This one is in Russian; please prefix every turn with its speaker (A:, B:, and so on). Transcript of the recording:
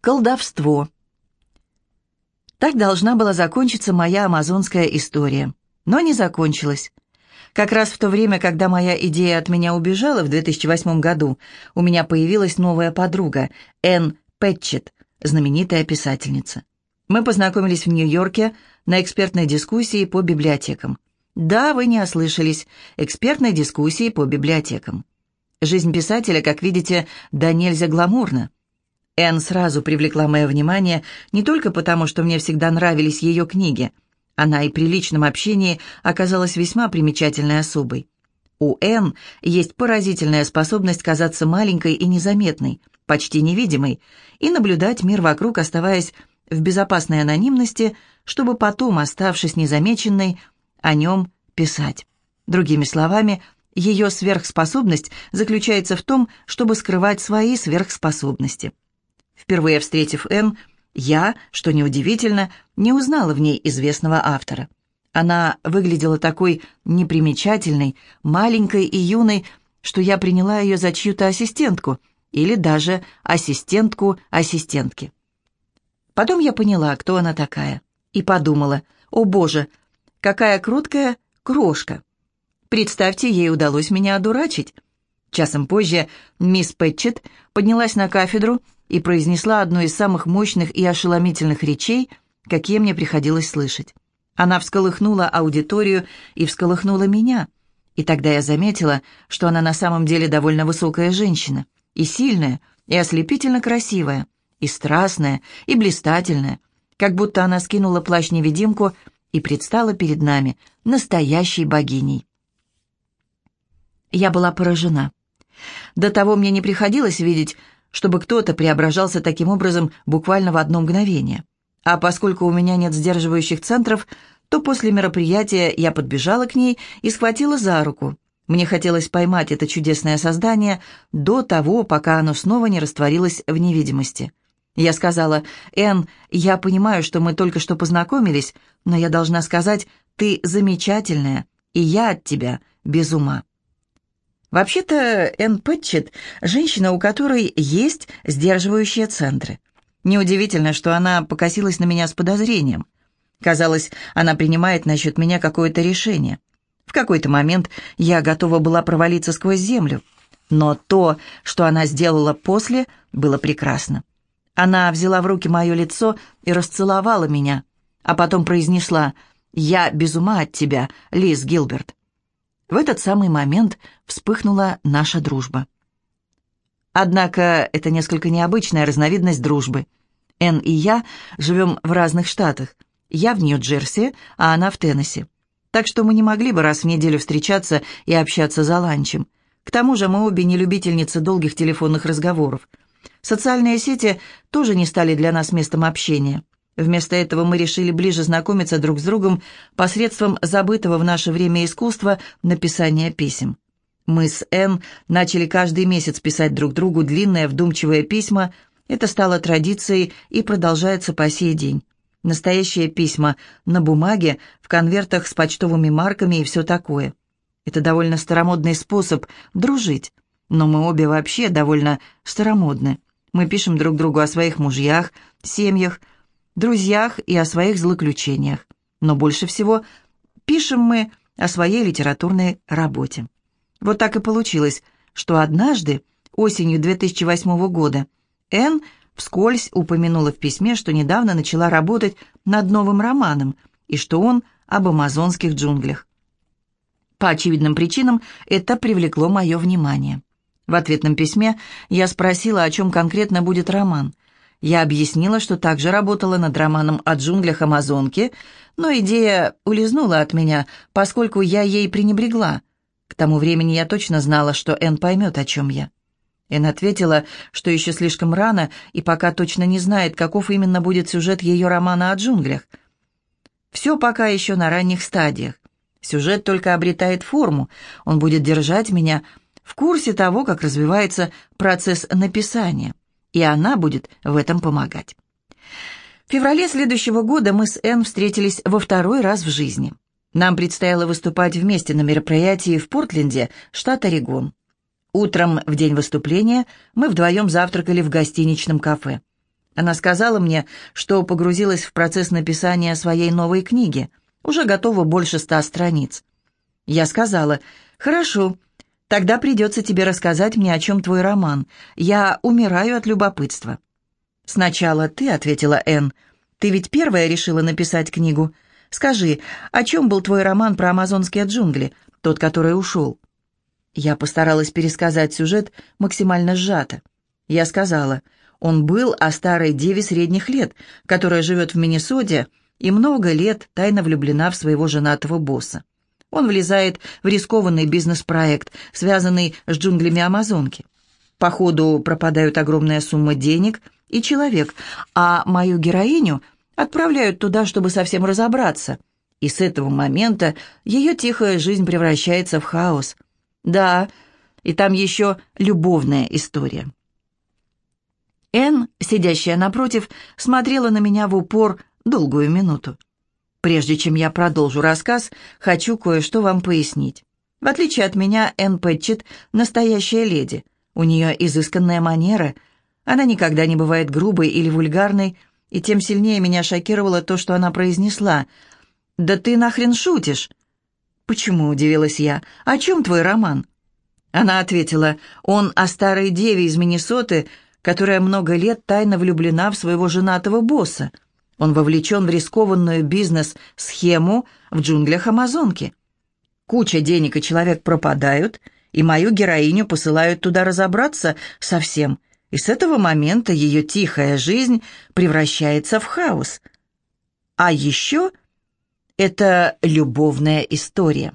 A: Колдовство. Так должна была закончиться моя амазонская история. Но не закончилась. Как раз в то время, когда моя идея от меня убежала в 2008 году, у меня появилась новая подруга, Энн Пэтчет, знаменитая писательница. Мы познакомились в Нью-Йорке на экспертной дискуссии по библиотекам. Да, вы не ослышались, экспертной дискуссии по библиотекам. Жизнь писателя, как видите, да нельзя гламурна. Энн сразу привлекла мое внимание не только потому, что мне всегда нравились ее книги. Она и при личном общении оказалась весьма примечательной особой. У Энн есть поразительная способность казаться маленькой и незаметной, почти невидимой, и наблюдать мир вокруг, оставаясь в безопасной анонимности, чтобы потом, оставшись незамеченной, о нем писать. Другими словами, ее сверхспособность заключается в том, чтобы скрывать свои сверхспособности. Впервые встретив Энн, я, что неудивительно, не узнала в ней известного автора. Она выглядела такой непримечательной, маленькой и юной, что я приняла ее за чью-то ассистентку или даже ассистентку ассистентки. Потом я поняла, кто она такая, и подумала, о боже, какая круткая крошка. Представьте, ей удалось меня одурачить. Часом позже мисс Пэтчет поднялась на кафедру и произнесла одну из самых мощных и ошеломительных речей, какие мне приходилось слышать. Она всколыхнула аудиторию и всколыхнула меня. И тогда я заметила, что она на самом деле довольно высокая женщина, и сильная, и ослепительно красивая, и страстная, и блистательная, как будто она скинула плащ-невидимку и предстала перед нами настоящей богиней. Я была поражена. До того мне не приходилось видеть чтобы кто-то преображался таким образом буквально в одно мгновение. А поскольку у меня нет сдерживающих центров, то после мероприятия я подбежала к ней и схватила за руку. Мне хотелось поймать это чудесное создание до того, пока оно снова не растворилось в невидимости. Я сказала, «Энн, я понимаю, что мы только что познакомились, но я должна сказать, ты замечательная, и я от тебя без ума». Вообще-то Энн Пэтчет – женщина, у которой есть сдерживающие центры. Неудивительно, что она покосилась на меня с подозрением. Казалось, она принимает насчет меня какое-то решение. В какой-то момент я готова была провалиться сквозь землю. Но то, что она сделала после, было прекрасно. Она взяла в руки мое лицо и расцеловала меня, а потом произнесла «Я без ума от тебя, Лиз Гилберт». В этот самый момент вспыхнула наша дружба. Однако это несколько необычная разновидность дружбы. Энн и я живем в разных штатах. Я в Нью-Джерси, а она в Теннесси. Так что мы не могли бы раз в неделю встречаться и общаться за ланчем. К тому же мы обе не любительницы долгих телефонных разговоров. Социальные сети тоже не стали для нас местом общения. Вместо этого мы решили ближе знакомиться друг с другом посредством забытого в наше время искусства написания писем. Мы с Энн начали каждый месяц писать друг другу длинные вдумчивые письма. Это стало традицией и продолжается по сей день. Настоящие письма на бумаге, в конвертах с почтовыми марками и все такое. Это довольно старомодный способ дружить, но мы обе вообще довольно старомодны. Мы пишем друг другу о своих мужьях, семьях, друзьях и о своих злоключениях. Но больше всего пишем мы о своей литературной работе. Вот так и получилось, что однажды, осенью 2008 года, Энн вскользь упомянула в письме, что недавно начала работать над новым романом и что он об амазонских джунглях. По очевидным причинам это привлекло мое внимание. В ответном письме я спросила, о чем конкретно будет роман – я объяснила, что также работала над романом о джунглях Амазонки, но идея улизнула от меня, поскольку я ей пренебрегла. К тому времени я точно знала, что Энн поймет, о чем я. Энн ответила, что еще слишком рано и пока точно не знает, каков именно будет сюжет ее романа о джунглях. Все пока еще на ранних стадиях. Сюжет только обретает форму, он будет держать меня в курсе того, как развивается процесс написания и она будет в этом помогать. В феврале следующего года мы с Энн встретились во второй раз в жизни. Нам предстояло выступать вместе на мероприятии в Портленде, штат Орегон. Утром, в день выступления, мы вдвоем завтракали в гостиничном кафе. Она сказала мне, что погрузилась в процесс написания своей новой книги, уже готова больше ста страниц. Я сказала, «Хорошо, тогда придется тебе рассказать мне, о чем твой роман. Я умираю от любопытства». «Сначала ты», — ответила Энн. «Ты ведь первая решила написать книгу. Скажи, о чем был твой роман про амазонские джунгли, тот, который ушел?» Я постаралась пересказать сюжет максимально сжато. Я сказала, он был о старой деве средних лет, которая живет в Миннесоте и много лет тайно влюблена в своего женатого босса. Он влезает в рискованный бизнес-проект, связанный с джунглями Амазонки. По ходу пропадают огромная сумма денег и человек, а мою героиню отправляют туда, чтобы совсем разобраться. И с этого момента ее тихая жизнь превращается в хаос – да, и там еще любовная история. Энн, сидящая напротив, смотрела на меня в упор долгую минуту. Прежде чем я продолжу рассказ, хочу кое-что вам пояснить. В отличие от меня, Энн Пэтчет — настоящая леди. У нее изысканная манера. Она никогда не бывает грубой или вульгарной, и тем сильнее меня шокировало то, что она произнесла. «Да ты нахрен шутишь?» «Почему?» — удивилась я. «О чем твой роман?» Она ответила, «Он о старой деве из Миннесоты, которая много лет тайно влюблена в своего женатого босса. Он вовлечен в рискованную бизнес-схему в джунглях Амазонки. Куча денег и человек пропадают, и мою героиню посылают туда разобраться совсем, и с этого момента ее тихая жизнь превращается в хаос. А еще это любовная история.